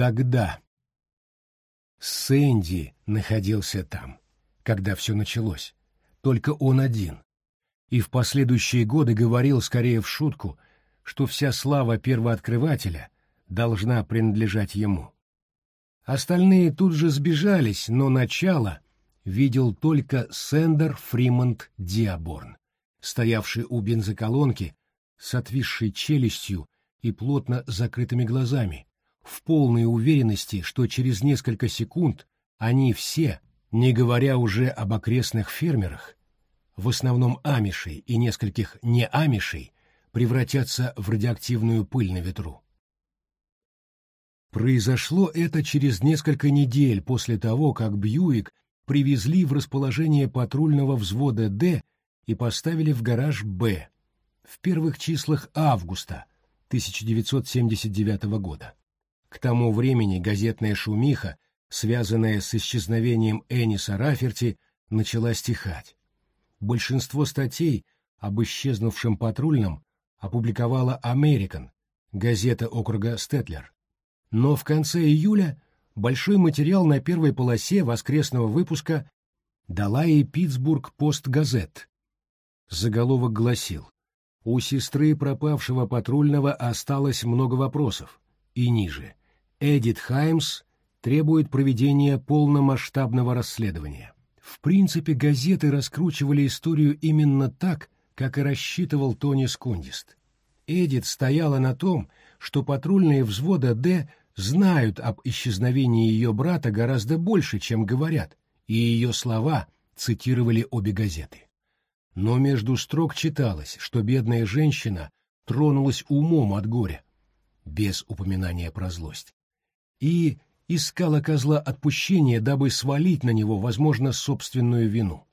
Тогда Сэнди находился там, когда все началось, только он один. И в последующие годы говорил скорее в шутку, что вся слава первооткрывателя должна принадлежать ему. Остальные тут же сбежались, но начало видел только Сендер Фримонт Диаборн, стоявший у бензоколонки с отвисшей челюстью и плотно закрытыми глазами, в полной уверенности, что через несколько секунд они все, не говоря уже об окрестных фермерах, в основном амишей и нескольких неамишей, превратятся в радиоактивную пыль на ветру. Произошло это через несколько недель после того, как Бьюик привезли в расположение патрульного взвода «Д» и поставили в гараж «Б» в первых числах августа 1979 года. К тому времени газетная шумиха, связанная с исчезновением Эниса Раферти, начала стихать. Большинство статей об исчезнувшем патрульном опубликовала «Американ», газета округа Стетлер. Но в конце июля большой материал на первой полосе воскресного выпуска дала и Питтсбург Пост-Газет. Заголовок гласил «У сестры пропавшего патрульного осталось много вопросов» и ниже Эдит Хаймс требует проведения полномасштабного расследования. В принципе, газеты раскручивали историю именно так, как и рассчитывал Тони Скундист. Эдит стояла на том, что патрульные взвода «Д» знают об исчезновении ее брата гораздо больше, чем говорят, и ее слова цитировали обе газеты. Но между строк читалось, что бедная женщина тронулась умом от горя, без упоминания про злость и искала козла отпущения, дабы свалить на него, возможно, собственную вину.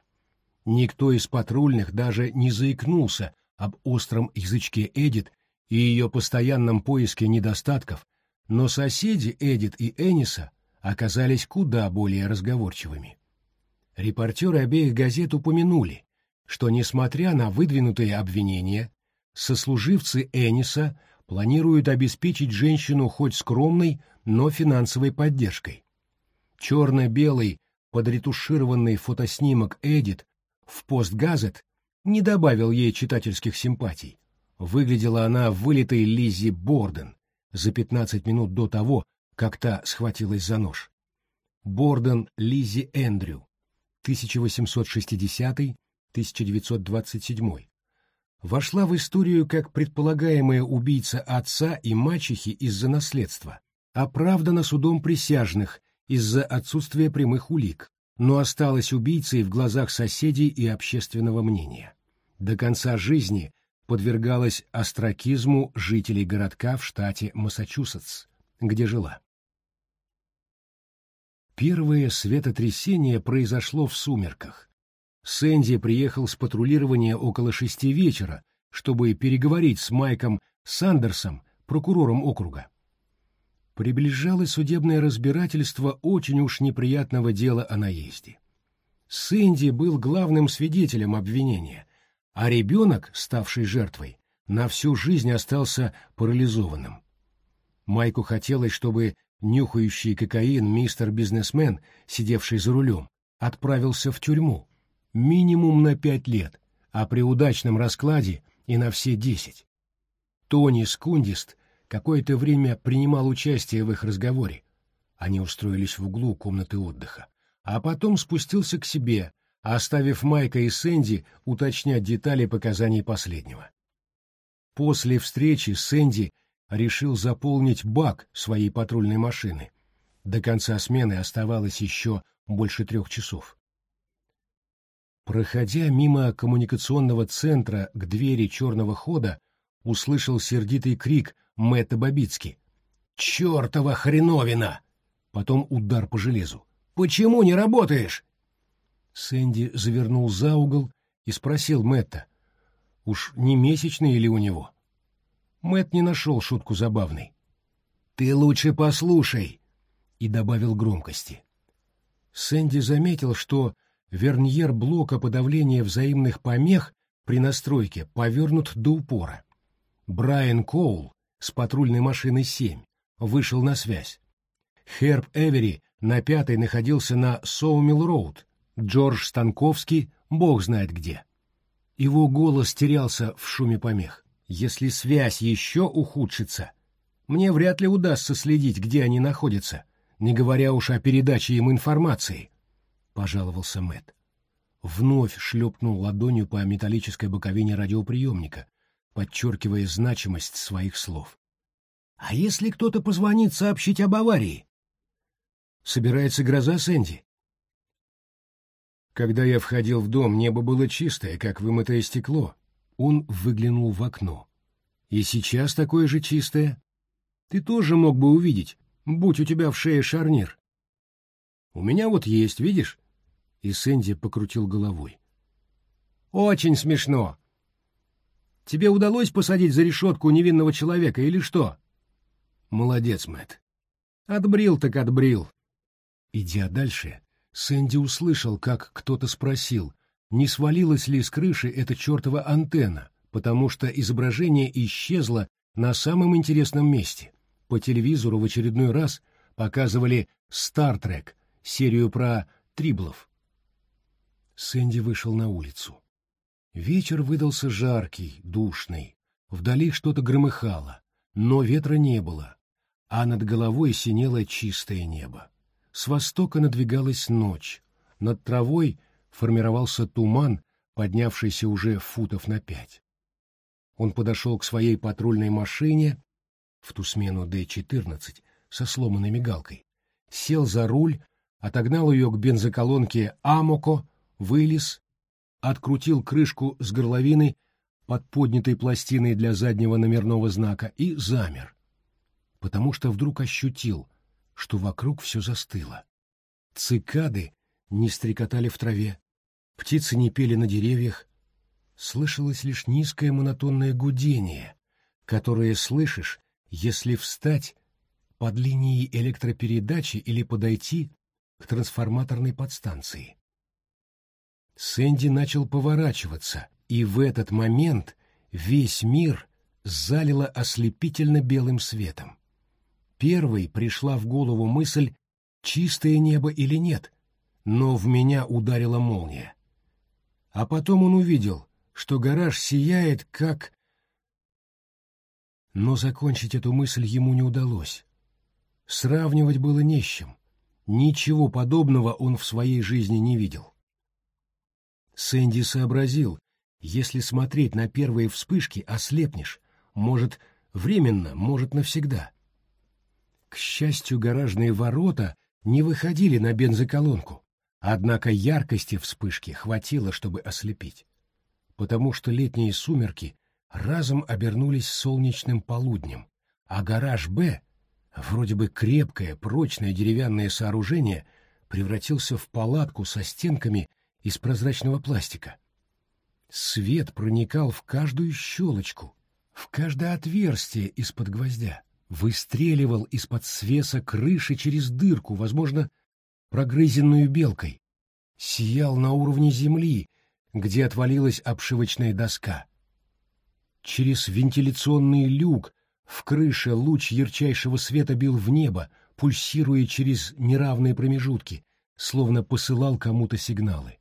Никто из патрульных даже не заикнулся об остром язычке Эдит и ее постоянном поиске недостатков, но соседи Эдит и Эниса оказались куда более разговорчивыми. Репортеры обеих газет упомянули, что, несмотря на выдвинутые обвинения, сослуживцы Эниса планируют обеспечить женщину хоть скромной, но финансовой поддержкой. Черно-белый подретушированный фотоснимок Эдит в постгазет не добавил ей читательских симпатий. Выглядела она вылитой Лиззи Борден за 15 минут до того, как та схватилась за нож. Борден Лиззи Эндрю, 1860-1927, вошла в историю как предполагаемая убийца отца и мачехи из-за наследства, оправдана судом присяжных из-за отсутствия прямых улик, но осталась убийцей в глазах соседей и общественного мнения. До конца жизни подвергалась остракизму жителей городка в штате Массачусетс, где жила. Первое светотрясение произошло в сумерках. Сэнди приехал с патрулирования около шести вечера, чтобы переговорить с Майком Сандерсом, прокурором округа приближалось судебное разбирательство очень уж неприятного дела о наезде. Сэнди был главным свидетелем обвинения, а ребенок, ставший жертвой, на всю жизнь остался парализованным. Майку хотелось, чтобы нюхающий кокаин мистер-бизнесмен, сидевший за рулем, отправился в тюрьму, минимум на пять лет, а при удачном раскладе и на все десять. Тони Скундист какое-то время принимал участие в их разговоре. Они устроились в углу комнаты отдыха. А потом спустился к себе, оставив Майка и Сэнди уточнять детали показаний последнего. После встречи Сэнди решил заполнить бак своей патрульной машины. До конца смены оставалось еще больше трех часов. Проходя мимо коммуникационного центра к двери черного хода, услышал сердитый крик Мэтта Бабицки. «Чертова хреновина!» Потом удар по железу. «Почему не работаешь?» Сэнди завернул за угол и спросил Мэтта. «Уж не месячный ли у него?» Мэтт не нашел шутку забавной. «Ты лучше послушай!» и добавил громкости. Сэнди заметил, что верньер блока подавления взаимных помех при настройке повернут до упора. Брайан Коул с патрульной машины 7 вышел на связь. Херб Эвери на пятой находился на Соумилл-Роуд, Джордж Станковский бог знает где. Его голос терялся в шуме помех. Если связь еще ухудшится, мне вряд ли удастся следить, где они находятся, не говоря уж о передаче им информации, — пожаловался Мэтт. Вновь шлепнул ладонью по металлической боковине радиоприемника, подчеркивая значимость своих слов. — А если кто-то позвонит сообщить об аварии? — Собирается гроза, Сэнди? Когда я входил в дом, небо было чистое, как вымытое стекло. Он выглянул в окно. И сейчас такое же чистое. Ты тоже мог бы увидеть, будь у тебя в шее шарнир. У меня вот есть, видишь? И Сэнди покрутил головой. Очень смешно. Тебе удалось посадить за решетку невинного человека или что? Молодец, Мэтт. Отбрил так отбрил. Идя дальше, Сэнди услышал, как кто-то спросил, не свалилась ли с крыши эта чертова антенна, потому что изображение исчезло на самом интересном месте. По телевизору в очередной раз показывали «Стартрек», серию про триблов. Сэнди вышел на улицу. Вечер выдался жаркий, душный. Вдали что-то громыхало, но ветра не было, а над головой синело чистое небо. С востока надвигалась ночь. Над травой формировался туман, поднявшийся уже футов на пять. Он подошел к своей патрульной машине, в ту смену Д-14, со сломанной мигалкой, сел за руль, отогнал ее к бензоколонке «Амоко», вылез, открутил крышку с горловины под поднятой пластиной для заднего номерного знака и замер, потому что вдруг ощутил — что вокруг все застыло. Цикады не стрекотали в траве, птицы не пели на деревьях, слышалось лишь низкое монотонное гудение, которое слышишь, если встать под линией электропередачи или подойти к трансформаторной подстанции. Сэнди начал поворачиваться, и в этот момент весь мир залило ослепительно белым светом. Первой пришла в голову мысль, чистое небо или нет, но в меня ударила молния. А потом он увидел, что гараж сияет, как... Но закончить эту мысль ему не удалось. Сравнивать было не с чем. Ничего подобного он в своей жизни не видел. Сэнди сообразил, если смотреть на первые вспышки, ослепнешь, может, временно, может, навсегда. К счастью, гаражные ворота не выходили на бензоколонку, однако яркости вспышки хватило, чтобы ослепить, потому что летние сумерки разом обернулись солнечным полуднем, а гараж «Б», вроде бы крепкое, прочное деревянное сооружение, превратился в палатку со стенками из прозрачного пластика. Свет проникал в каждую щелочку, в каждое отверстие из-под гвоздя выстреливал из-под свеса крыши через дырку, возможно, прогрызенную белкой, сиял на уровне земли, где отвалилась обшивочная доска. Через вентиляционный люк в крыше луч ярчайшего света бил в небо, пульсируя через неравные промежутки, словно посылал кому-то сигналы.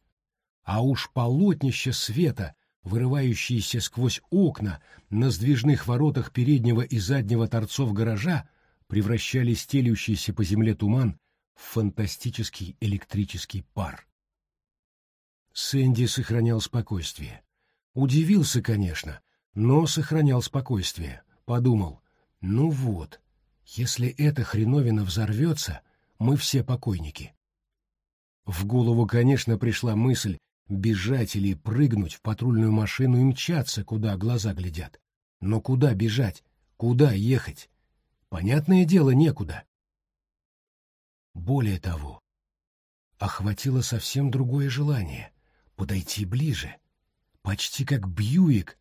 А уж полотнище света — вырывающиеся сквозь окна на сдвижных воротах переднего и заднего торцов гаража, превращали стелющийся по земле туман в фантастический электрический пар. Сэнди сохранял спокойствие. Удивился, конечно, но сохранял спокойствие. Подумал, ну вот, если эта хреновина взорвется, мы все покойники. В голову, конечно, пришла мысль, Бежать или прыгнуть в патрульную машину и мчаться, куда глаза глядят. Но куда бежать? Куда ехать? Понятное дело, некуда. Более того, охватило совсем другое желание — подойти ближе, почти как Бьюик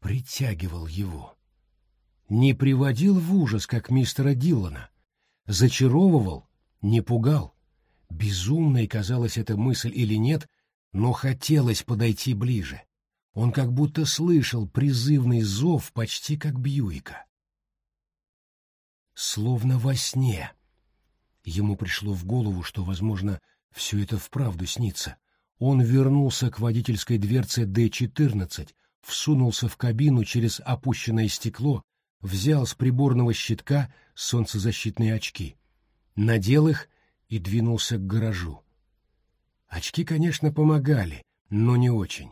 притягивал его. Не приводил в ужас, как мистера Дилана, зачаровывал, не пугал. Безумной казалась эта мысль или нет, но хотелось подойти ближе. Он как будто слышал призывный зов почти как Бьюика. Словно во сне. Ему пришло в голову, что, возможно, все это вправду снится. Он вернулся к водительской дверце Д-14, всунулся в кабину через опущенное стекло, взял с приборного щитка солнцезащитные очки, надел их и двинулся к гаражу. Очки, конечно, помогали, но не очень.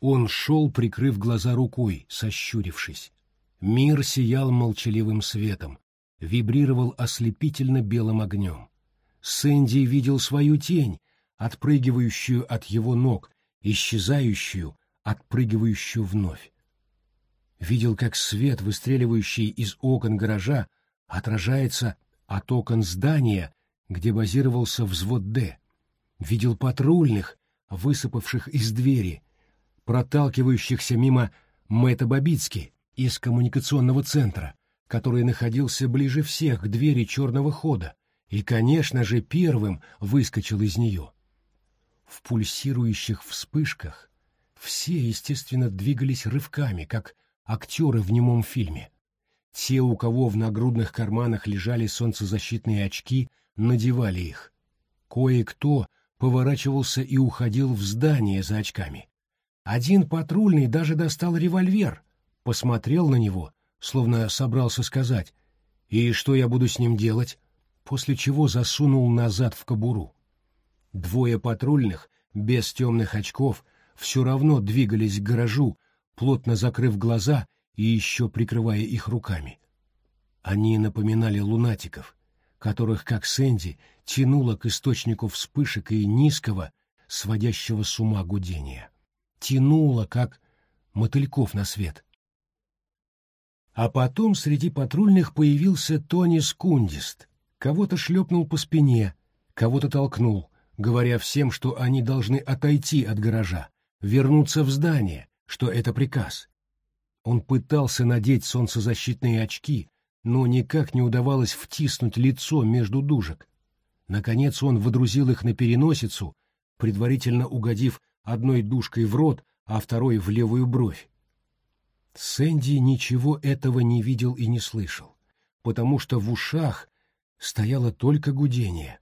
Он шел, прикрыв глаза рукой, сощурившись. Мир сиял молчаливым светом, вибрировал ослепительно белым огнем. Сэнди видел свою тень, отпрыгивающую от его ног, исчезающую, отпрыгивающую вновь. Видел, как свет, выстреливающий из окон гаража, отражается от окон здания, где базировался взвод «Д». Видел патрульных, высыпавших из двери, проталкивающихся мимо Мэтта Бабицки из коммуникационного центра, который находился ближе всех к двери черного хода и, конечно же, первым выскочил из нее. В пульсирующих вспышках все, естественно, двигались рывками, как актеры в немом фильме. Те, у кого в нагрудных карманах лежали солнцезащитные очки, надевали их. Кое-кто поворачивался и уходил в здание за очками. Один патрульный даже достал револьвер, посмотрел на него словно собрался сказать «И что я буду с ним делать?» после чего засунул назад в кобуру. Двое патрульных, без темных очков, все равно двигались к гаражу, плотно закрыв глаза и еще прикрывая их руками. Они напоминали лунатиков, которых, как Сэнди, тянуло к источнику вспышек и низкого, сводящего с ума гудения. Тянуло, как мотыльков на свет — а потом среди патрульных появился Тони Скундист. Кого-то шлепнул по спине, кого-то толкнул, говоря всем, что они должны отойти от гаража, вернуться в здание, что это приказ. Он пытался надеть солнцезащитные очки, но никак не удавалось втиснуть лицо между дужек. Наконец он водрузил их на переносицу, предварительно угодив одной дужкой в рот, а второй в левую бровь. Сэнди ничего этого не видел и не слышал, потому что в ушах стояло только гудение,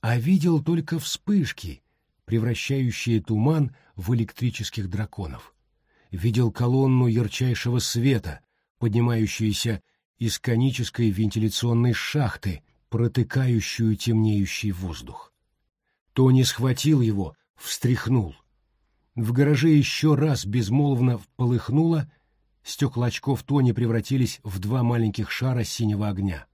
а видел только вспышки, превращающие туман в электрических драконов. Видел колонну ярчайшего света, поднимающуюся из конической вентиляционной шахты, протыкающую темнеющий воздух. Тони схватил его, встряхнул. В гараже еще раз безмолвно полыхнуло, Стекла очков Тони превратились в два маленьких шара синего огня.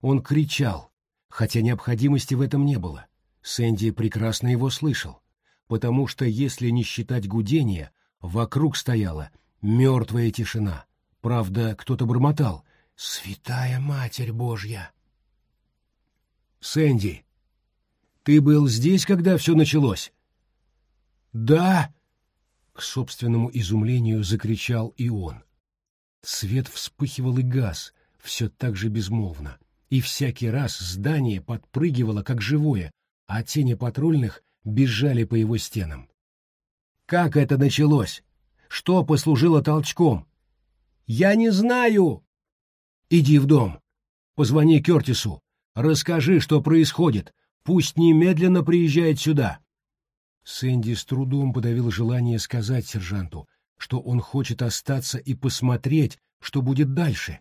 Он кричал, хотя необходимости в этом не было. Сэнди прекрасно его слышал, потому что, если не считать гудения, вокруг стояла мертвая тишина. Правда, кто-то бормотал «Святая Матерь Божья!» «Сэнди, ты был здесь, когда все началось?» «Да!» — к собственному изумлению закричал и он. Свет вспыхивал и газ, все так же безмолвно. И всякий раз здание подпрыгивало, как живое, а тени патрульных бежали по его стенам. «Как это началось? Что послужило толчком?» «Я не знаю!» «Иди в дом. Позвони Кертису. Расскажи, что происходит. Пусть немедленно приезжает сюда». Сэнди с трудом подавил желание сказать сержанту, что он хочет остаться и посмотреть, что будет дальше.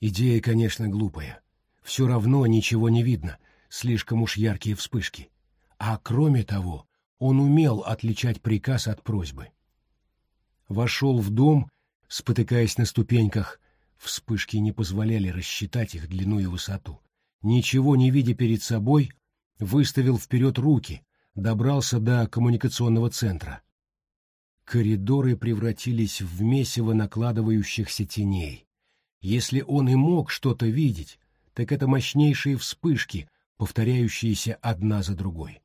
Идея, конечно, глупая. Все равно ничего не видно, слишком уж яркие вспышки. А кроме того, он умел отличать приказ от просьбы. Вошел в дом, спотыкаясь на ступеньках, вспышки не позволяли рассчитать их длину и высоту. Ничего не видя перед собой, выставил вперед руки, добрался до коммуникационного центра. Коридоры превратились в месиво накладывающихся теней. Если он и мог что-то видеть, так это мощнейшие вспышки, повторяющиеся одна за другой.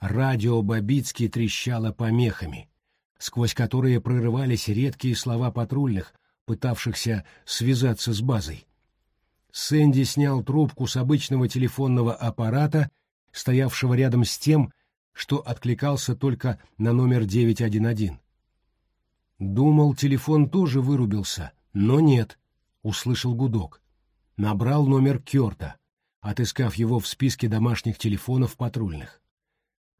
Радио Бабицкий трещало помехами, сквозь которые прорывались редкие слова патрульных, пытавшихся связаться с базой. Сэнди снял трубку с обычного телефонного аппарата, стоявшего рядом с тем, что откликался только на номер 911. Думал, телефон тоже вырубился, но нет, услышал гудок. Набрал номер Кёрта. отыскав его в списке домашних телефонов патрульных.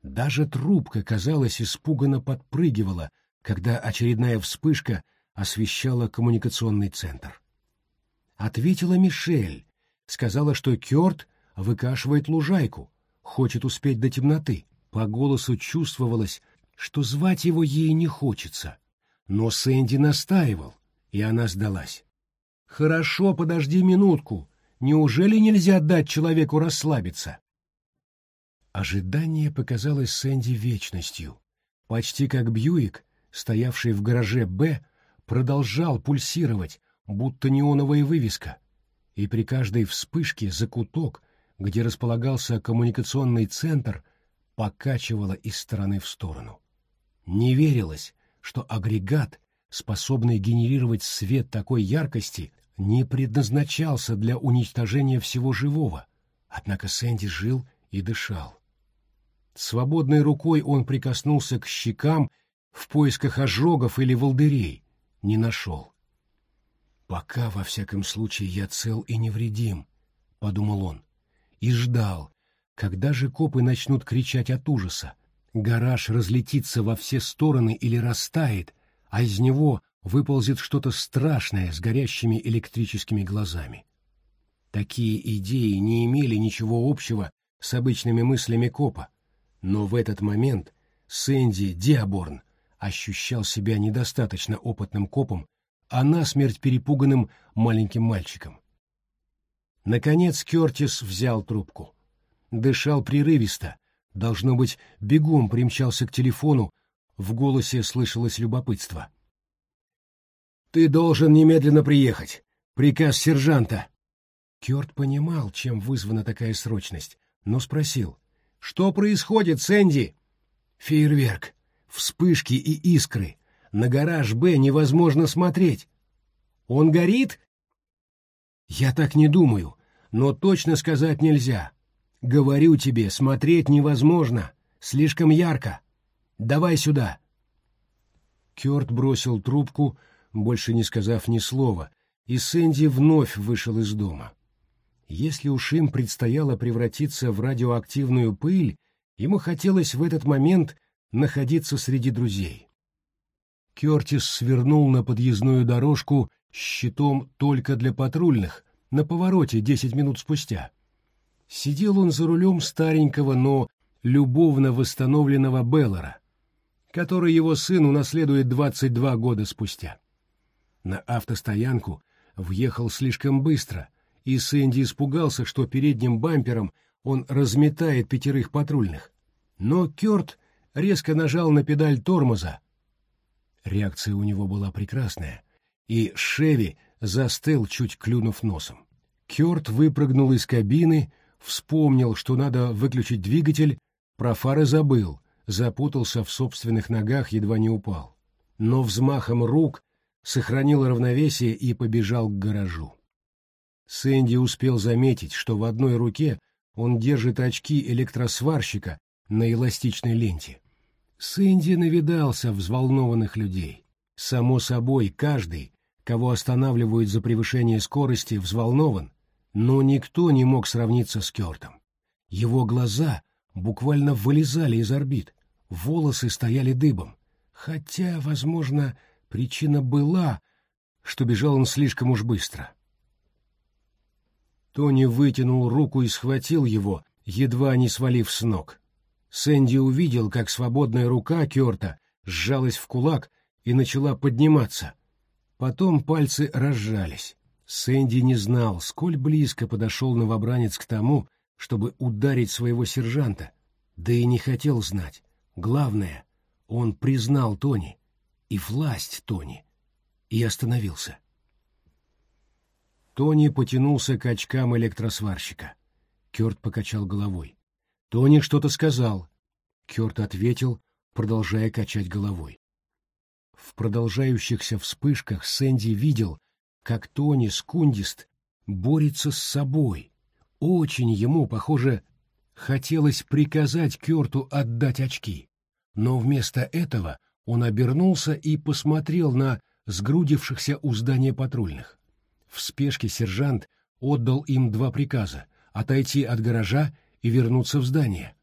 Даже трубка, казалось, испуганно подпрыгивала, когда очередная вспышка освещала коммуникационный центр. Ответила Мишель, сказала, что Кёрт выкашивает лужайку, хочет успеть до темноты. По голосу чувствовалось, что звать его ей не хочется. Но Сэнди настаивал, и она сдалась. «Хорошо, подожди минутку. Неужели нельзя дать человеку расслабиться?» Ожидание показалось Сэнди вечностью. Почти как Бьюик, стоявший в гараже «Б», продолжал пульсировать, будто неоновая вывеска, и при каждой вспышке закуток, где располагался коммуникационный центр, покачивало из стороны в сторону. Не верилось, что агрегат, способный генерировать свет такой яркости, не предназначался для уничтожения всего живого. Однако Сэнди жил и дышал. Свободной рукой он прикоснулся к щекам в поисках ожогов или волдырей. Не нашел. «Пока, во всяком случае, я цел и невредим», — подумал он. И ждал, когда же копы начнут кричать от ужаса. Гараж разлетится во все стороны или растает, а из него выползет что-то страшное с горящими электрическими глазами. Такие идеи не имели ничего общего с обычными мыслями копа, но в этот момент Сэнди Диаборн ощущал себя недостаточно опытным копом, а насмерть перепуганным маленьким мальчиком. Наконец Кертис взял трубку. Дышал прерывисто, должно быть, бегом примчался к телефону, в голосе слышалось любопытство. «Ты должен немедленно приехать. Приказ сержанта». Кёрт понимал, чем вызвана такая срочность, но спросил. «Что происходит, Сэнди?» «Фейерверк. Вспышки и искры. На гараж «Б» невозможно смотреть. Он горит?» «Я так не думаю, но точно сказать нельзя. Говорю тебе, смотреть невозможно. Слишком ярко. Давай сюда». Кёрт бросил трубку, больше не сказав ни слова, и Сэнди вновь вышел из дома. Если уж им предстояло превратиться в радиоактивную пыль, ему хотелось в этот момент находиться среди друзей. Кертис свернул на подъездную дорожку с щитом только для патрульных, на повороте десять минут спустя. Сидел он за рулем старенького, но любовно восстановленного Беллара, который его сын унаследует двадцать два года спустя. На автостоянку въехал слишком быстро, и Сэнди испугался, что передним бампером он разметает пятерых патрульных. Но Кёрт резко нажал на педаль тормоза. Реакция у него была прекрасная, и Шеви застыл, чуть клюнув носом. Кёрт выпрыгнул из кабины, вспомнил, что надо выключить двигатель, про фары забыл, запутался в собственных ногах, едва не упал. Но взмахом рук сохранил равновесие и побежал к гаражу. Сэнди успел заметить, что в одной руке он держит очки электросварщика на эластичной ленте. Сэнди навидался взволнованных людей. Само собой, каждый, кого останавливают за превышение скорости, взволнован, но никто не мог сравниться с Кертом. Его глаза буквально вылезали из орбит, волосы стояли дыбом, хотя, возможно, причина была, что бежал он слишком уж быстро. Тони вытянул руку и схватил его, едва не свалив с ног. Сэнди увидел, как свободная рука Кёрта сжалась в кулак и начала подниматься. Потом пальцы разжались. Сэнди не знал, сколь близко подошел новобранец к тому, чтобы ударить своего сержанта, да и не хотел знать. Главное, он признал Тони и власть Тони и остановился. Тони потянулся к очкам электросварщика. Кёрт покачал головой. Тони что-то сказал. Кёрт ответил, продолжая качать головой. В продолжающихся вспышках Сэнди видел, как Тони Скундист борется с собой. Очень ему, похоже, хотелось приказать Кёрту отдать очки. Но вместо этого он обернулся и посмотрел на сгрудившихся у здания патрульных. В спешке сержант отдал им два приказа отойти от гаража и вернуться в здание.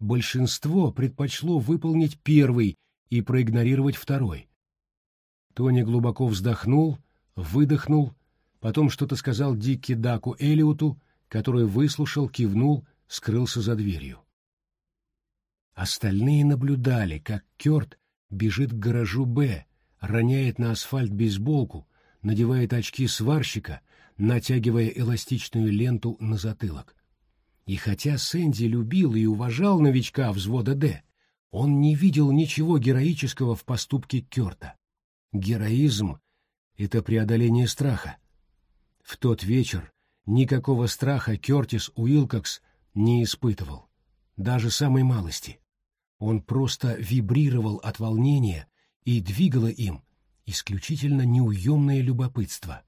Большинство предпочло выполнить первый и проигнорировать второй. Тони глубоко вздохнул, выдохнул, потом что-то сказал Дикки Даку Элиоту, который выслушал, кивнул, скрылся за дверью. Остальные наблюдали, как Кёрт бежит к гаражу «Б», роняет на асфальт бейсболку, надевает очки сварщика, натягивая эластичную ленту на затылок. И хотя Сэнди любил и уважал новичка взвода «Д», он не видел ничего героического в поступке Кёрта. Героизм — это преодоление страха. В тот вечер никакого страха Кёртис Уилкокс не испытывал, даже самой малости. Он просто вибрировал от волнения, и двигало им исключительно неуемное любопытство.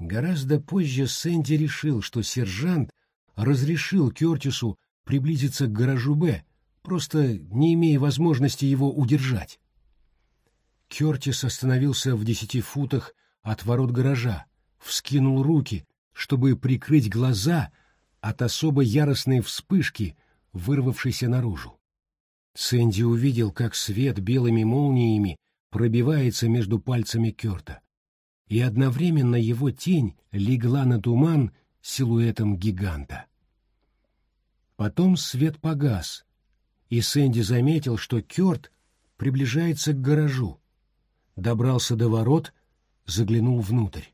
Гораздо позже Сэнди решил, что сержант разрешил Кертису приблизиться к гаражу «Б», просто не имея возможности его удержать. Кертис остановился в десяти футах от ворот гаража, вскинул руки, чтобы прикрыть глаза от особо яростной вспышки, вырвавшейся наружу. Сэнди увидел, как свет белыми молниями пробивается между пальцами Кёрта, и одновременно его тень легла на туман силуэтом гиганта. Потом свет погас, и Сэнди заметил, что Кёрт приближается к гаражу. Добрался до ворот, заглянул внутрь.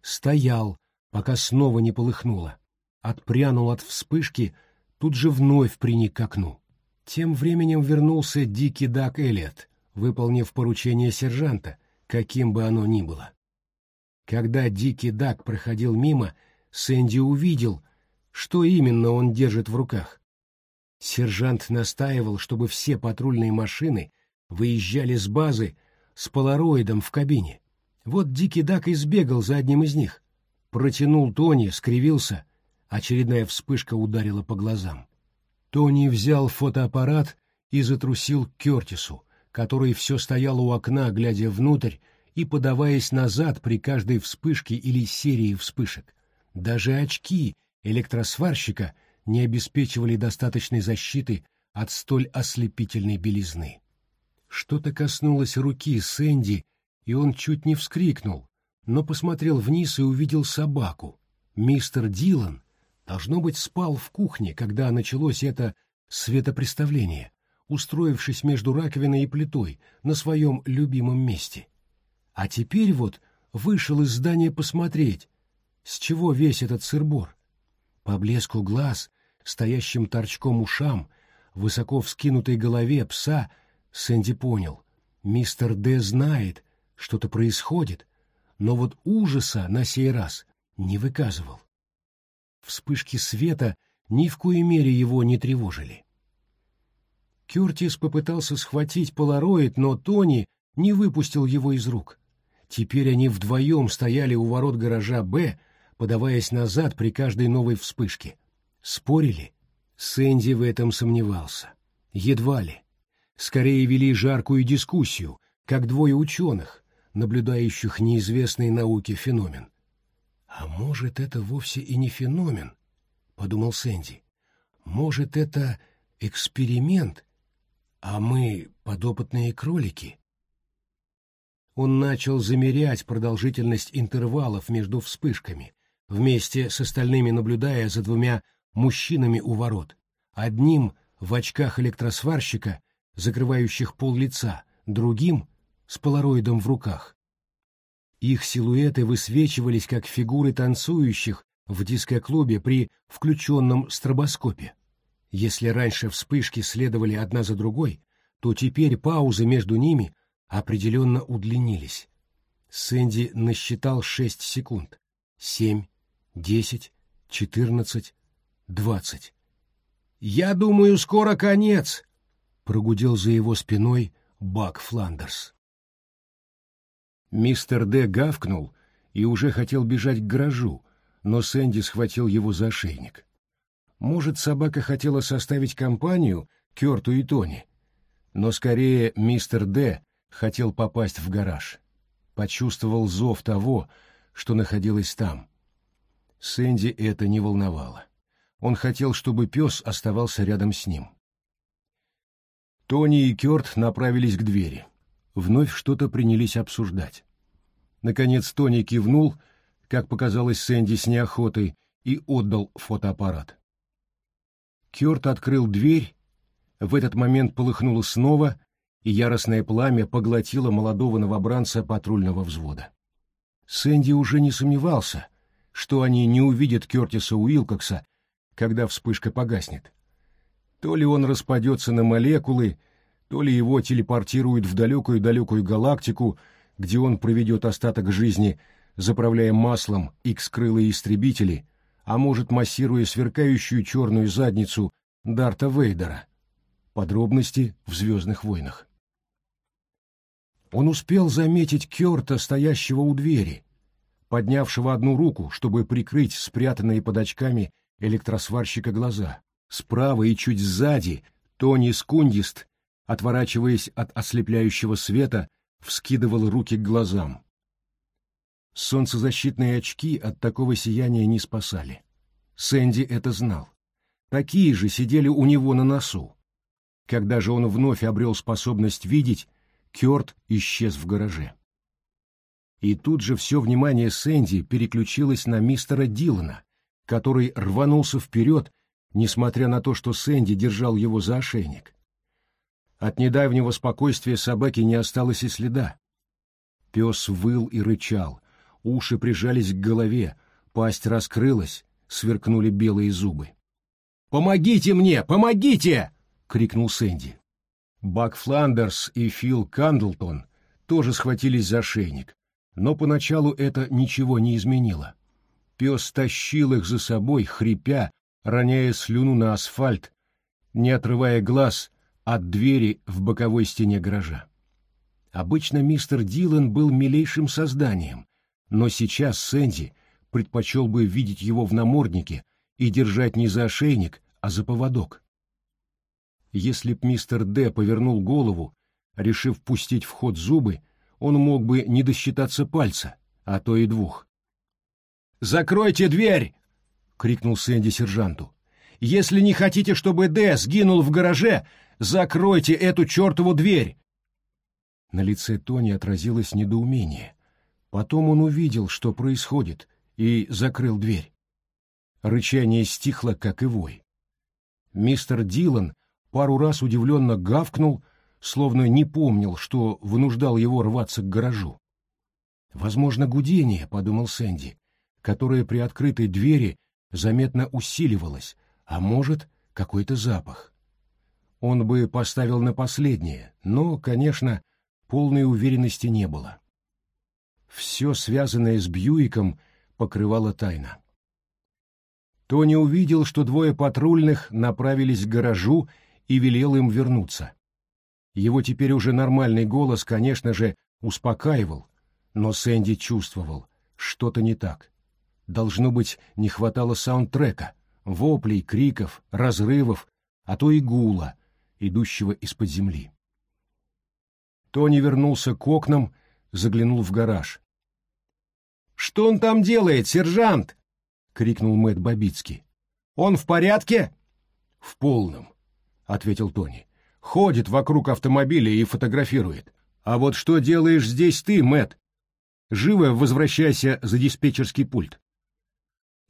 Стоял, пока снова не полыхнуло. Отпрянул от вспышки, тут же вновь приник к окну. Тем временем вернулся Дикий Дак Элliot, выполнив поручение сержанта, каким бы оно ни было. Когда Дикий Дак проходил мимо, Сэнди увидел, что именно он держит в руках. Сержант настаивал, чтобы все патрульные машины выезжали с базы с полароидом в кабине. Вот Дикий Дак избегал за одним из них. Протянул Тони, скривился, очередная вспышка ударила по глазам. Тони взял фотоаппарат и затрусил к Кертису, который все стоял у окна, глядя внутрь и подаваясь назад при каждой вспышке или серии вспышек. Даже очки электросварщика не обеспечивали достаточной защиты от столь ослепительной белизны. Что-то коснулось руки Сэнди, и он чуть не вскрикнул, но посмотрел вниз и увидел собаку. Мистер Дилан Должно быть, спал в кухне, когда началось это светопреставление, устроившись между раковиной и плитой на своем любимом месте. А теперь вот вышел из здания посмотреть, с чего весь этот сырбор. По блеску глаз, стоящим торчком ушам, высоко вскинутой голове пса, Сэнди понял, мистер Д. знает, что-то происходит, но вот ужаса на сей раз не выказывал. Вспышки света ни в коей мере его не тревожили. Кертис попытался схватить полароид, но Тони не выпустил его из рук. Теперь они вдвоем стояли у ворот гаража «Б», подаваясь назад при каждой новой вспышке. Спорили? Сэнди в этом сомневался. Едва ли. Скорее вели жаркую дискуссию, как двое ученых, наблюдающих неизвестный науке феномен. «А может, это вовсе и не феномен?» — подумал Сэнди. «Может, это эксперимент, а мы подопытные кролики?» Он начал замерять продолжительность интервалов между вспышками, вместе с остальными наблюдая за двумя мужчинами у ворот, одним в очках электросварщика, закрывающих пол лица, другим с полароидом в руках. Их силуэты высвечивались как фигуры танцующих в дискоклубе при включенном стробоскопе. Если раньше вспышки следовали одна за другой, то теперь паузы между ними определенно удлинились. Сэнди насчитал шесть секунд. Семь, десять, четырнадцать, двадцать. «Я думаю, скоро конец!» — прогудел за его спиной Бак Фландерс. Мистер Д. гавкнул и уже хотел бежать к гаражу, но Сэнди схватил его за ошейник. Может, собака хотела составить компанию Керту и Тони, но скорее мистер Д. хотел попасть в гараж. Почувствовал зов того, что находилось там. Сэнди это не волновало. Он хотел, чтобы пес оставался рядом с ним. Тони и Кёрт направились к двери. Вновь что-то принялись обсуждать. Наконец Тони кивнул, как показалось Сэнди с неохотой, и отдал фотоаппарат. Кёрт открыл дверь, в этот момент полыхнуло снова, и яростное пламя поглотило молодого новобранца патрульного взвода. Сэнди уже не сомневался, что они не увидят Кертиса Уилкокса, когда вспышка погаснет. То ли он распадется на молекулы, то ли его телепортируют в далекую-далекую галактику, где он проведет остаток жизни, заправляя маслом икс-крылые истребители, а может, массируя сверкающую черную задницу Дарта Вейдера. Подробности в «Звездных войнах». Он успел заметить Кёрта, стоящего у двери, поднявшего одну руку, чтобы прикрыть спрятанные под очками электросварщика глаза. Справа и чуть сзади Тони Скундист, отворачиваясь от ослепляющего света, вскидывал руки к глазам. Солнцезащитные очки от такого сияния не спасали. Сэнди это знал. Такие же сидели у него на носу. Когда же он вновь обрел способность видеть, Кёрт исчез в гараже. И тут же все внимание Сэнди переключилось на мистера Дилана, который рванулся вперед, несмотря на то, что Сэнди держал его за ошейник. От недавнего спокойствия собаки не осталось и следа. Пес выл и рычал, уши прижались к голове, пасть раскрылась, сверкнули белые зубы. «Помогите мне! Помогите!» — крикнул Сэнди. Бак Фландерс и Фил Кандлтон тоже схватились за шейник, но поначалу это ничего не изменило. Пес тащил их за собой, хрипя, роняя слюну на асфальт, не отрывая глаз от двери в боковой стене гаража. Обычно мистер Дилан был милейшим созданием, но сейчас Сэнди предпочел бы видеть его в наморднике и держать не за ошейник, а за поводок. Если б мистер Д повернул голову, решив пустить в ход зубы, он мог бы не досчитаться пальца, а то и двух. «Закройте дверь!» — крикнул Сэнди сержанту. «Если не хотите, чтобы Д сгинул в гараже, закройте эту чертову дверь!» На лице Тони отразилось недоумение. Потом он увидел, что происходит, и закрыл дверь. Рычание стихло, как и вой. Мистер Дилан пару раз удивленно гавкнул, словно не помнил, что вынуждал его рваться к гаражу. «Возможно, гудение», — подумал Сэнди, которое при открытой двери заметно усиливалось, а может, какой-то запах. Он бы поставил на последнее, но, конечно, полной уверенности не было. Все, связанное с Бьюиком, покрывала тайна. Тони увидел, что двое патрульных направились к гаражу и велел им вернуться. Его теперь уже нормальный голос, конечно же, успокаивал, но Сэнди чувствовал, что-то не так. Должно быть, не хватало саундтрека, воплей, криков, разрывов, а то и гула, идущего из-под земли. Тони вернулся к окнам, заглянул в гараж. «Что он там делает, сержант?» — крикнул Мэтт Бабицкий. «Он в порядке?» «В полном ответил Тони. Ходит вокруг автомобиля и фотографирует. А вот что делаешь здесь ты, Мэт? Живо возвращайся за диспетчерский пульт.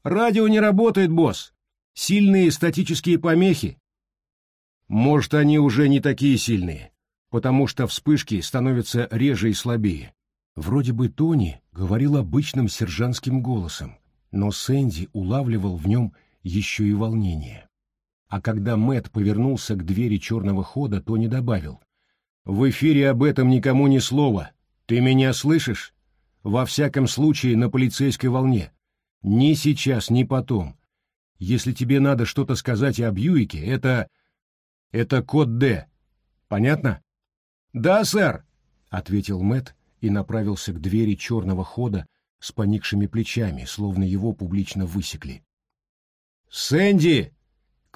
Радио не работает, босс. Сильные статические помехи. Может, они уже не такие сильные, потому что вспышки становятся реже и слабее. Вроде бы Тони говорил обычным сержантским голосом, но Сэнди улавливал в нем еще и волнение. А когда Мэт повернулся к двери черного хода, то не добавил. «В эфире об этом никому ни слова. Ты меня слышишь? Во всяком случае, на полицейской волне. Ни сейчас, ни потом. Если тебе надо что-то сказать о Бьюике, это... это код Д. Понятно?» «Да, сэр», — ответил Мэт и направился к двери черного хода с поникшими плечами, словно его публично высекли. «Сэнди!» —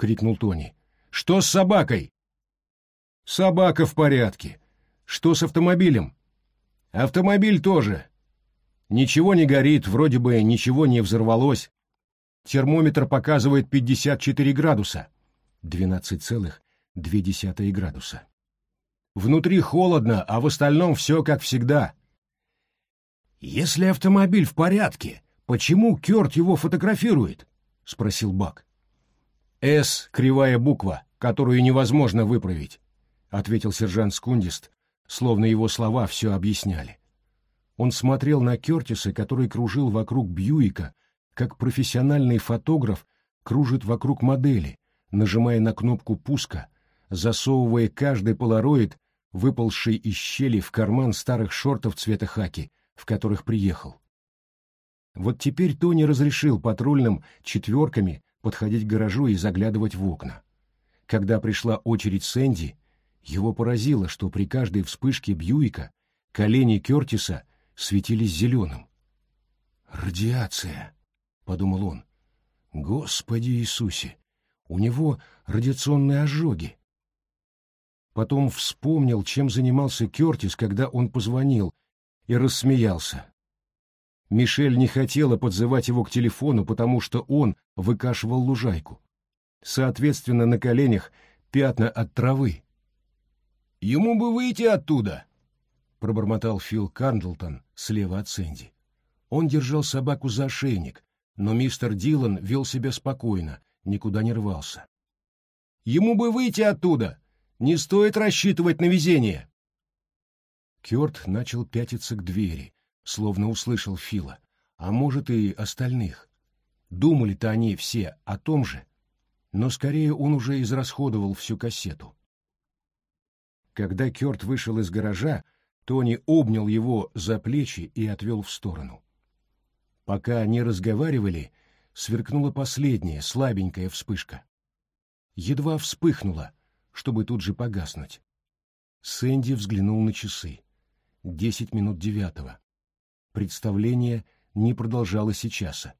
крикнул Тони. «Что с собакой?» «Собака в порядке. Что с автомобилем?» «Автомобиль тоже. Ничего не горит, вроде бы ничего не взорвалось. Термометр показывает 54 градуса. 12,2 градуса. Внутри холодно, а в остальном все как всегда. «Если автомобиль в порядке, почему Кёрт его фотографирует?» — спросил Бак. «С — кривая буква, которую невозможно выправить», — ответил сержант Скундист, словно его слова все объясняли. Он смотрел на Кертиса, который кружил вокруг Бьюика, как профессиональный фотограф кружит вокруг модели, нажимая на кнопку пуска, засовывая каждый полароид, выползший из щели в карман старых шортов цвета хаки, в которых приехал. Вот теперь Тони разрешил патрульным четверками подходить к гаражу и заглядывать в окна. Когда пришла очередь Сэнди, его поразило, что при каждой вспышке Бьюика колени Кертиса светились зеленым. «Радиация», — подумал он. «Господи Иисусе! У него радиационные ожоги!» Потом вспомнил, чем занимался Кертис, когда он позвонил, и рассмеялся. Мишель не хотела подзывать его к телефону, потому что он выкашивал лужайку. Соответственно, на коленях пятна от травы. «Ему бы выйти оттуда!» — пробормотал Фил Кандлтон слева от Сэнди. Он держал собаку за ошейник, но мистер Дилан вел себя спокойно, никуда не рвался. «Ему бы выйти оттуда! Не стоит рассчитывать на везение!» Кёрт начал пятиться к двери, словно услышал Фила, а может и остальных. Думали-то они все о том же, но скорее он уже израсходовал всю кассету. Когда Кёрт вышел из гаража, Тони обнял его за плечи и отвел в сторону. Пока они разговаривали, сверкнула последняя, слабенькая вспышка. Едва вспыхнула, чтобы тут же погаснуть. Сэнди взглянул на часы. Десять минут девятого. Представление не продолжалось и часа.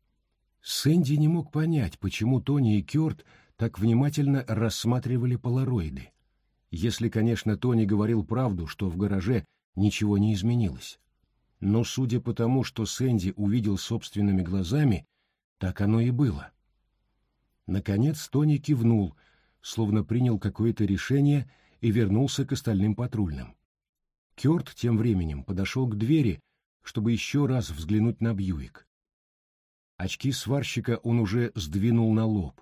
Сэнди не мог понять, почему Тони и Кёрт так внимательно рассматривали полароиды. Если, конечно, Тони говорил правду, что в гараже ничего не изменилось. Но судя по тому, что Сэнди увидел собственными глазами, так оно и было. Наконец Тони кивнул, словно принял какое-то решение и вернулся к остальным патрульным. Кёрт тем временем подошел к двери, чтобы еще раз взглянуть на Бьюик. Очки сварщика он уже сдвинул на лоб.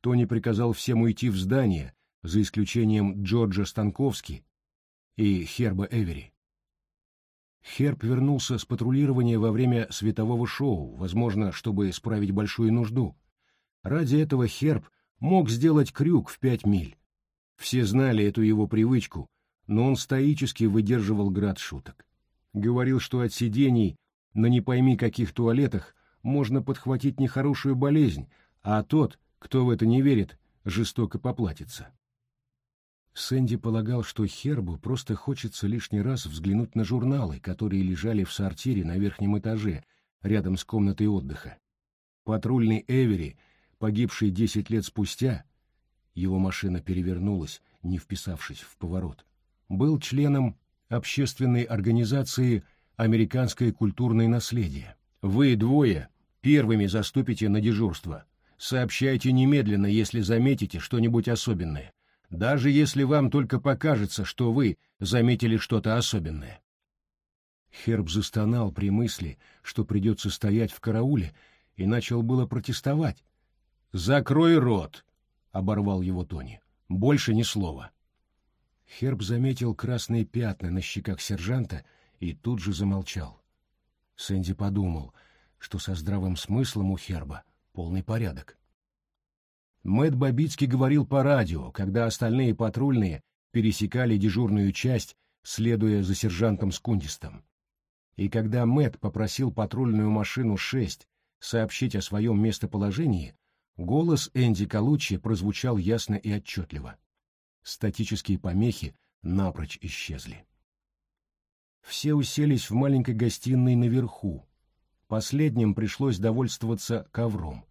Тони приказал всем уйти в здание, за исключением Джорджа Станковски и Херба Эвери. Херб вернулся с патрулирования во время светового шоу, возможно, чтобы исправить большую нужду. Ради этого Херб мог сделать крюк в пять миль. Все знали эту его привычку, но он стоически выдерживал град шуток. Говорил, что от сидений на не пойми каких туалетах можно подхватить нехорошую болезнь, а тот, кто в это не верит, жестоко поплатится. Сэнди полагал, что Хербу просто хочется лишний раз взглянуть на журналы, которые лежали в сортире на верхнем этаже, рядом с комнатой отдыха. Патрульный Эвери, погибший десять лет спустя, его машина перевернулась, не вписавшись в поворот, был членом общественной организации «Американское культурное наследие». Вы двое первыми заступите на дежурство. Сообщайте немедленно, если заметите что-нибудь особенное даже если вам только покажется, что вы заметили что-то особенное. Херб застонал при мысли, что придется стоять в карауле, и начал было протестовать. «Закрой рот!» — оборвал его Тони. «Больше ни слова». Херб заметил красные пятна на щеках сержанта и тут же замолчал. Сэнди подумал, что со здравым смыслом у Херба полный порядок. Мэтт Бабицкий говорил по радио, когда остальные патрульные пересекали дежурную часть, следуя за сержантом Скундистом. И когда Мэтт попросил патрульную машину 6 сообщить о своем местоположении, голос Энди Калучи прозвучал ясно и отчетливо. Статические помехи напрочь исчезли. Все уселись в маленькой гостиной наверху. Последним пришлось довольствоваться ковром.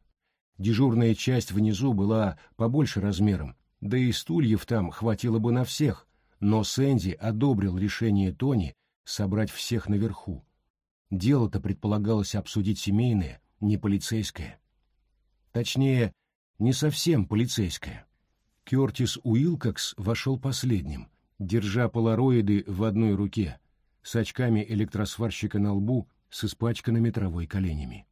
Дежурная часть внизу была побольше размером, да и стульев там хватило бы на всех, но Сэнди одобрил решение Тони собрать всех наверху. Дело-то предполагалось обсудить семейное, не полицейское. Точнее, не совсем полицейская. Кертис Уилкокс вошел последним, держа полароиды в одной руке, с очками электросварщика на лбу, с испачканными травой коленями.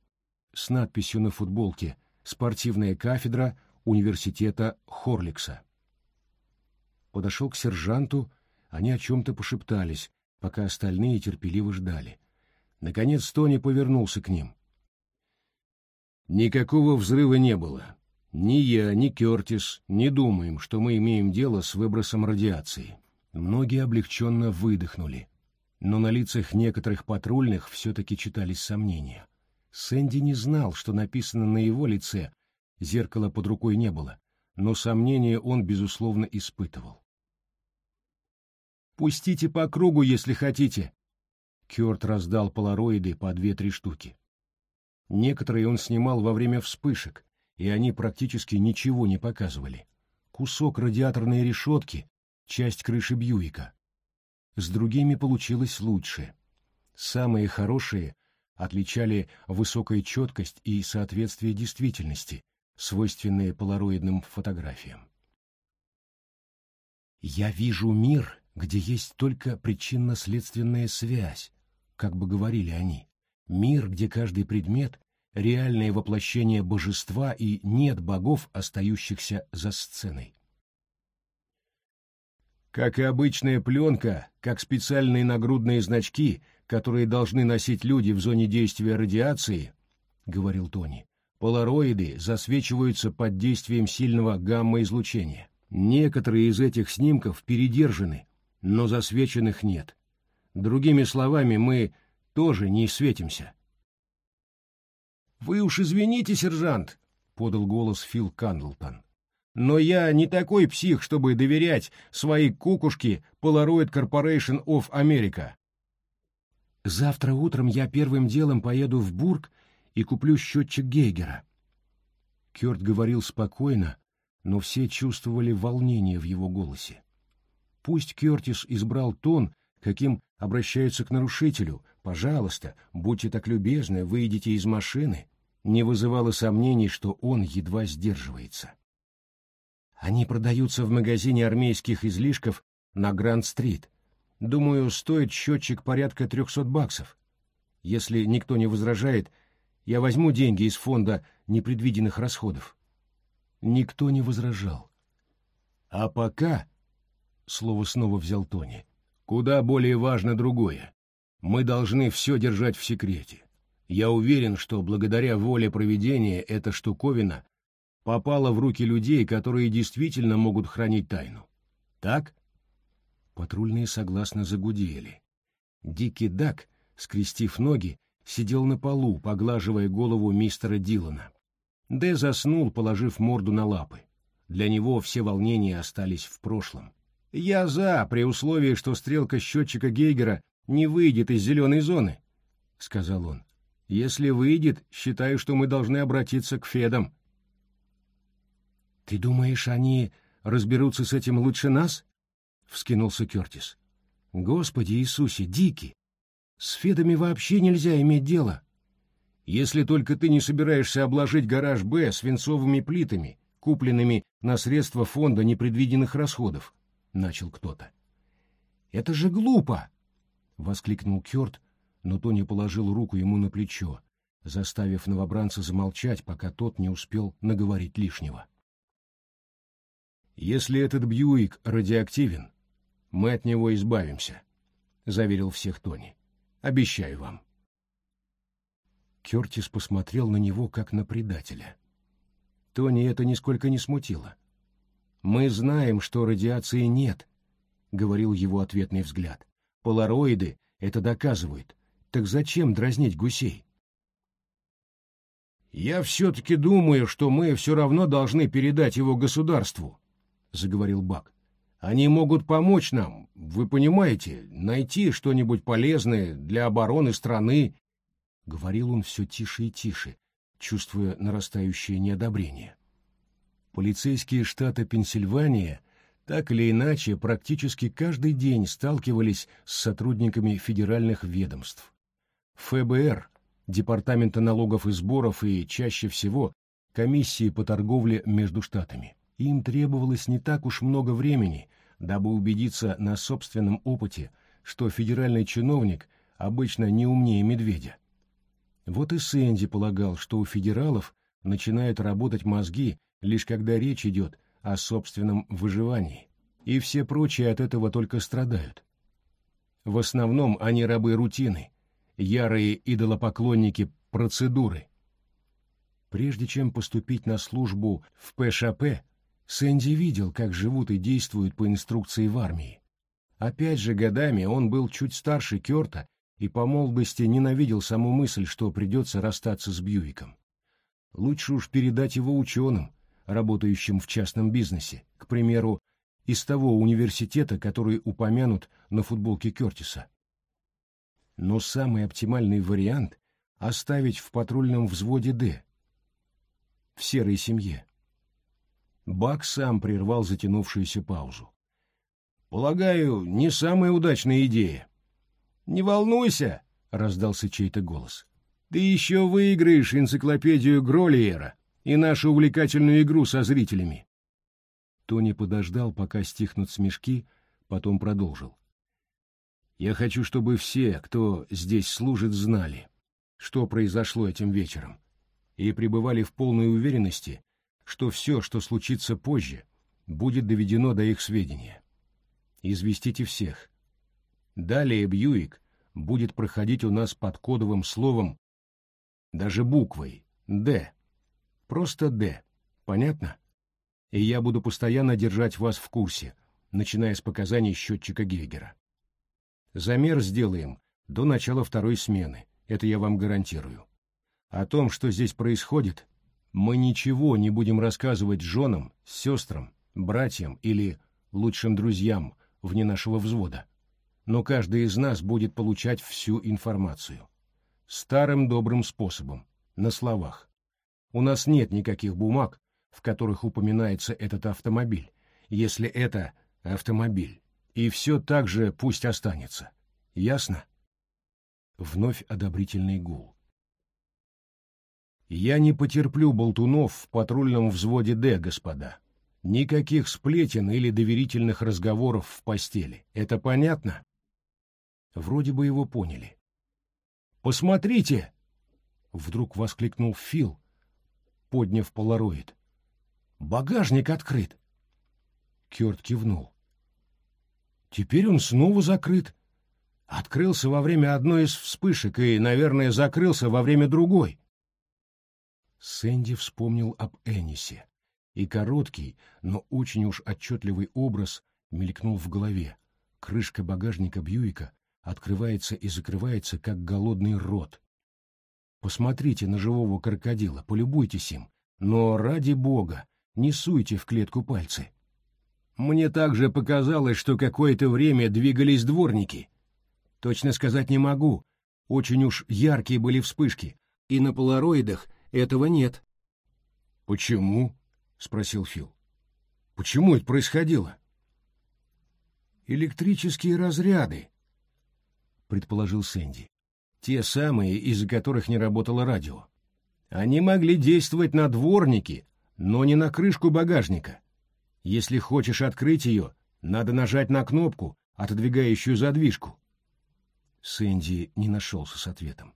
С надписью на футболке «Спортивная кафедра университета Хорликса». Подошел к сержанту, они о чем-то пошептались, пока остальные терпеливо ждали. Наконец Тони повернулся к ним. «Никакого взрыва не было. Ни я, ни Кертис не думаем, что мы имеем дело с выбросом радиации». Многие облегченно выдохнули, но на лицах некоторых патрульных все-таки читались сомнения. Сэнди не знал, что написано на его лице, зеркала под рукой не было, но сомнения он, безусловно, испытывал. «Пустите по кругу, если хотите!» Кёрт раздал полароиды по две-три штуки. Некоторые он снимал во время вспышек, и они практически ничего не показывали. Кусок радиаторной решетки, часть крыши Бьюика. С другими получилось лучше. Самые хорошие отличали высокая четкость и соответствие действительности, свойственные полароидным фотографиям. «Я вижу мир, где есть только причинно-следственная связь», как бы говорили они. Мир, где каждый предмет — реальное воплощение божества и нет богов, остающихся за сценой. Как и обычная пленка, как специальные нагрудные значки, которые должны носить люди в зоне действия радиации, — говорил Тони, — полароиды засвечиваются под действием сильного гамма-излучения. Некоторые из этих снимков передержаны, но засвеченных нет. Другими словами, мы тоже не светимся. «Вы уж извините, сержант», — подал голос Фил Кандлтон. «Но я не такой псих, чтобы доверять своей кукушке Polaroid Corporation of America. Завтра утром я первым делом поеду в Бург и куплю счетчик Гейгера. Кёрт говорил спокойно, но все чувствовали волнение в его голосе. Пусть Кёртис избрал тон, каким обращаются к нарушителю, пожалуйста, будьте так любезны, выйдите из машины, не вызывало сомнений, что он едва сдерживается. Они продаются в магазине армейских излишков на Гранд-стрит. Думаю, стоит счетчик порядка трехсот баксов. Если никто не возражает, я возьму деньги из фонда непредвиденных расходов. Никто не возражал. А пока, слово снова взял Тони, куда более важно другое. Мы должны все держать в секрете. Я уверен, что благодаря воле проведения эта штуковина попала в руки людей, которые действительно могут хранить тайну. Так? Патрульные согласно загудели. Дикий Дак, скрестив ноги, сидел на полу, поглаживая голову мистера Дилана. Дэ заснул, положив морду на лапы. Для него все волнения остались в прошлом. «Я за, при условии, что стрелка счетчика Гейгера не выйдет из зеленой зоны», — сказал он. «Если выйдет, считаю, что мы должны обратиться к Федам». «Ты думаешь, они разберутся с этим лучше нас?» вскинулся Кертис. Господи Иисусе, Дики! С Федами вообще нельзя иметь дело. Если только ты не собираешься обложить гараж «Б» свинцовыми плитами, купленными на средства фонда непредвиденных расходов, — начал кто-то. — Это же глупо! — воскликнул Керт, но Тони положил руку ему на плечо, заставив новобранца замолчать, пока тот не успел наговорить лишнего. Если этот Бьюик радиоактивен, мы от него избавимся, — заверил всех Тони. — Обещаю вам. Кертис посмотрел на него, как на предателя. Тони это нисколько не смутило. «Мы знаем, что радиации нет», — говорил его ответный взгляд. «Полароиды это доказывают. Так зачем дразнить гусей?» «Я все-таки думаю, что мы все равно должны передать его государству», — заговорил Бак. Они могут помочь нам, вы понимаете, найти что-нибудь полезное для обороны страны. Говорил он все тише и тише, чувствуя нарастающее неодобрение. Полицейские штата Пенсильвания так или иначе практически каждый день сталкивались с сотрудниками федеральных ведомств. ФБР, Департамента налогов и сборов и, чаще всего, комиссии по торговле между штатами. Им требовалось не так уж много времени, дабы убедиться на собственном опыте, что федеральный чиновник обычно не умнее медведя. Вот и Сэнди полагал, что у федералов начинают работать мозги, лишь когда речь идет о собственном выживании, и все прочие от этого только страдают. В основном они рабы рутины, ярые идолопоклонники процедуры. Прежде чем поступить на службу в ПШП, Сэнди видел, как живут и действуют по инструкции в армии. Опять же, годами он был чуть старше Кёрта и по молодости ненавидел саму мысль, что придется расстаться с Бьюиком. Лучше уж передать его ученым, работающим в частном бизнесе, к примеру, из того университета, который упомянут на футболке Кертиса. Но самый оптимальный вариант — оставить в патрульном взводе «Д», в серой семье. Бак сам прервал затянувшуюся паузу. «Полагаю, не самая удачная идея». «Не волнуйся», — раздался чей-то голос. «Ты еще выиграешь энциклопедию Гролиера и нашу увлекательную игру со зрителями. Тони подождал, пока стихнут смешки, потом продолжил. «Я хочу, чтобы все, кто здесь служит, знали, что произошло этим вечером, и пребывали в полной уверенности, что все, что случится позже, будет доведено до их сведения. Известите всех. Далее Бьюик будет проходить у нас под кодовым словом, даже буквой «Д». Просто «Д». Понятно? и я буду постоянно держать вас в курсе, начиная с показаний счетчика Гейгера. Замер сделаем до начала второй смены, это я вам гарантирую. О том, что здесь происходит, мы ничего не будем рассказывать женам, сестрам, братьям или лучшим друзьям вне нашего взвода. Но каждый из нас будет получать всю информацию. Старым добрым способом, на словах. У нас нет никаких бумаг, в которых упоминается этот автомобиль, если это автомобиль. И все так же пусть останется. Ясно? Вновь одобрительный гул. Я не потерплю болтунов в патрульном взводе «Д», господа. Никаких сплетен или доверительных разговоров в постели. Это понятно? Вроде бы его поняли. «Посмотрите!» — вдруг воскликнул Фил, подняв полароид. Багажник открыт. Кёрт кивнул. Теперь он снова закрыт. Открылся во время одной из вспышек и, наверное, закрылся во время другой. Сэнди вспомнил об Энисе, и короткий, но очень уж отчетливый образ мелькнул в голове. Крышка багажника Бьюика открывается и закрывается, как голодный рот. Посмотрите на живого крокодила, полюбуйтесь им, но ради бога, не суйте в клетку пальцы. Мне также показалось, что какое-то время двигались дворники. Точно сказать не могу, очень уж яркие были вспышки, и на полароидах этого нет. «Почему?» — спросил Фил. «Почему это происходило?» «Электрические разряды», — предположил Сэнди. «Те самые, из-за которых не работало радио. Они могли действовать на дворники, но не на крышку багажника. Если хочешь открыть ее, надо нажать на кнопку, отодвигающую задвижку. Сэнди не нашелся с ответом.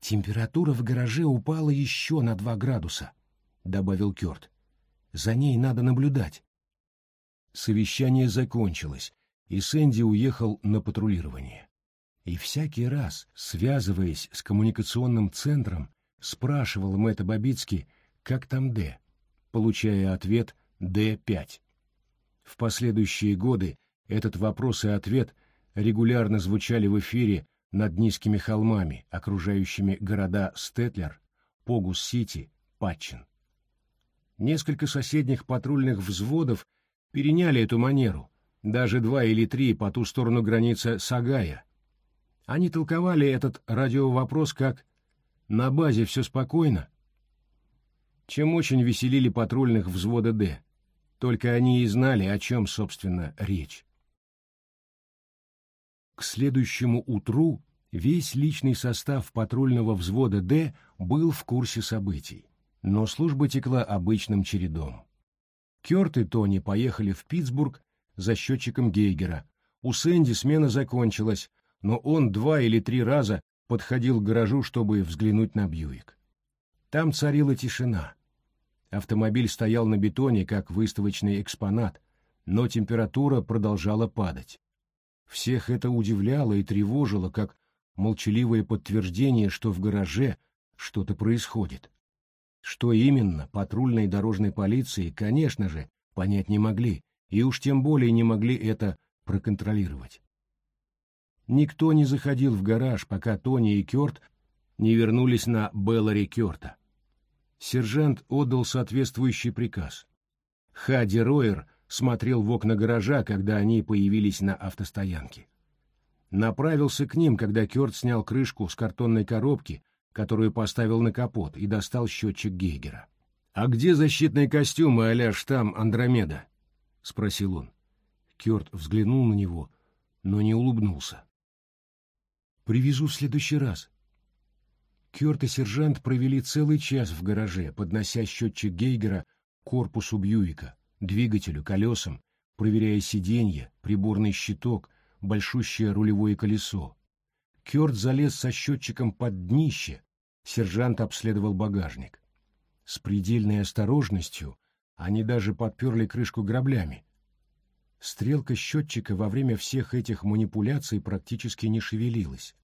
«Температура в гараже упала еще на два градуса», — добавил Кёрт. «За ней надо наблюдать». Совещание закончилось, и Сэнди уехал на патрулирование. И всякий раз, связываясь с коммуникационным центром, спрашивал Мэтта Бабицки, как там Д, получая ответ Д5. В последующие годы этот вопрос и ответ регулярно звучали в эфире над низкими холмами, окружающими города Стетлер, Погус-Сити, Патчин. Несколько соседних патрульных взводов переняли эту манеру, даже два или три по ту сторону границы Сагая. Они толковали этот радиовопрос как «на базе все спокойно», чем очень веселили патрульных взвода «Д». Только они и знали, о чем, собственно, речь. К следующему утру весь личный состав патрульного взвода «Д» был в курсе событий. Но служба текла обычным чередом. Кёрт и Тони поехали в Питтсбург за счетчиком Гейгера. У Сэнди смена закончилась, но он два или три раза подходил к гаражу, чтобы взглянуть на Бьюик. Там царила тишина. Автомобиль стоял на бетоне, как выставочный экспонат, но температура продолжала падать. Всех это удивляло и тревожило, как молчаливое подтверждение, что в гараже что-то происходит. Что именно патрульной дорожной полиции, конечно же, понять не могли, и уж тем более не могли это проконтролировать. Никто не заходил в гараж, пока Тони и Кёрт не вернулись на Беллари Кёрта. Сержант отдал соответствующий приказ. Хади Ройер смотрел в окна гаража, когда они появились на автостоянке. Направился к ним, когда Кёрт снял крышку с картонной коробки, которую поставил на капот, и достал счетчик Гейгера. «А где защитные костюмы а-ля штамм Андромеда?» — спросил он. Кёрт взглянул на него, но не улыбнулся. «Привезу в следующий раз». Кёрт и сержант провели целый час в гараже, поднося счетчик Гейгера к корпусу Бьюика, двигателю, колесам, проверяя сиденье, приборный щиток, большущее рулевое колесо. Кёрт залез со счетчиком под днище, сержант обследовал багажник. С предельной осторожностью они даже подперли крышку граблями. Стрелка счетчика во время всех этих манипуляций практически не шевелилась,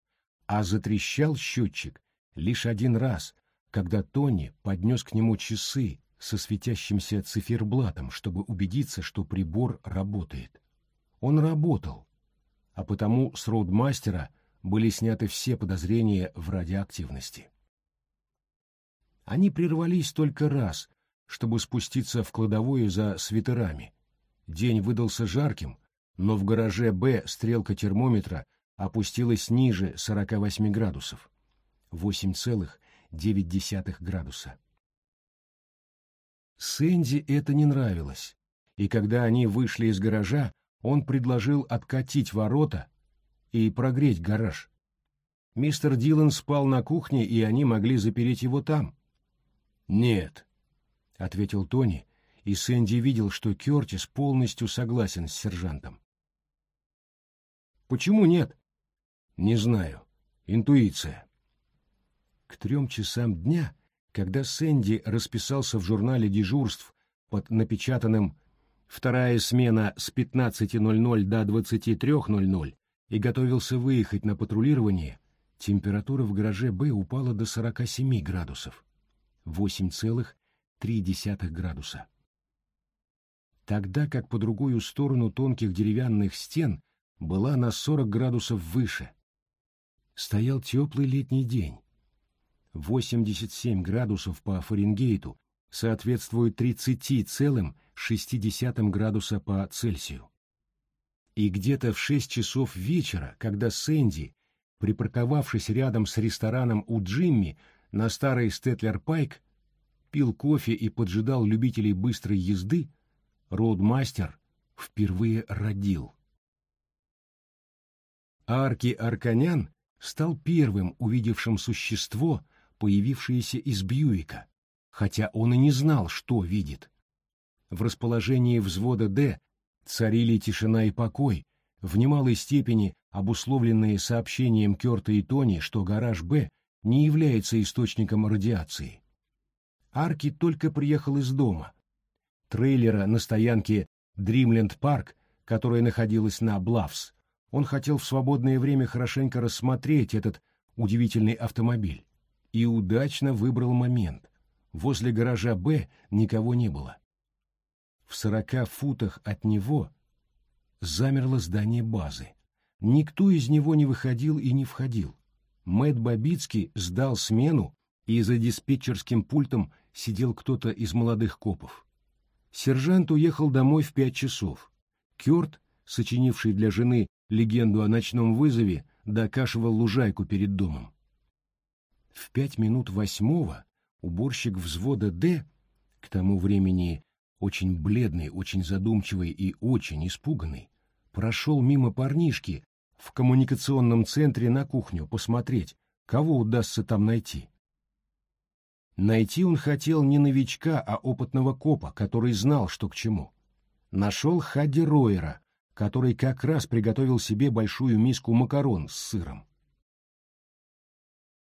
а затрещал счетчик лишь один раз, когда Тони поднес к нему часы со светящимся циферблатом, чтобы убедиться, что прибор работает. Он работал, а потому с роудмастера были сняты все подозрения в радиоактивности. Они прервались только раз, чтобы спуститься в кладовую за свитерами. День выдался жарким, но в гараже «Б» стрелка термометра опустилась ниже 48 градусов. 8,9 градуса. Сэнди это не нравилось, и когда они вышли из гаража, он предложил откатить ворота и прогреть гараж. Мистер Дилан спал на кухне, и они могли запереть его там. «Нет», — ответил Тони, и Сэнди видел, что Кертис полностью согласен с сержантом. «Почему нет?» «Не знаю. Интуиция». К трем часам дня, когда Сэнди расписался в журнале дежурств под напечатанным «Вторая смена с 15.00 до 23.00» и готовился выехать на патрулирование, температура в гараже «Б» упала до 47 градусов. 8,3 градуса. Тогда как по другую сторону тонких деревянных стен была на 40 градусов выше. Стоял теплый летний день. 87 градусов по Фаренгейту соответствует 30,6 градуса по Цельсию. И где-то в 6 часов вечера, когда Сэнди, припарковавшись рядом с рестораном у Джимми, на старый Стетлер-Пайк, пил кофе и поджидал любителей быстрой езды, роудмастер впервые родил. Арки Арканян стал первым увидевшим существо, появившееся из Бьюика, хотя он и не знал, что видит. В расположении взвода «Д» царили тишина и покой, в немалой степени обусловленные сообщением Кёрта и Тони, что гараж «Б» не является источником радиации. Арки только приехал из дома. Трейлера на стоянке Дримленд Парк, которая находилась на Блавс, он хотел в свободное время хорошенько рассмотреть этот удивительный автомобиль и удачно выбрал момент. Возле гаража «Б» никого не было. В сорока футах от него замерло здание базы. Никто из него не выходил и не входил. Мэтт Бабицкий сдал смену, и за диспетчерским пультом сидел кто-то из молодых копов. Сержант уехал домой в пять часов. Кёрт, сочинивший для жены легенду о ночном вызове, докашивал лужайку перед домом. В пять минут восьмого уборщик взвода «Д», к тому времени очень бледный, очень задумчивый и очень испуганный, прошел мимо парнишки, в коммуникационном центре на кухню посмотреть, кого удастся там найти. Найти он хотел не новичка, а опытного копа, который знал, что к чему. Нашел Хадди Ройера, который как раз приготовил себе большую миску макарон с сыром.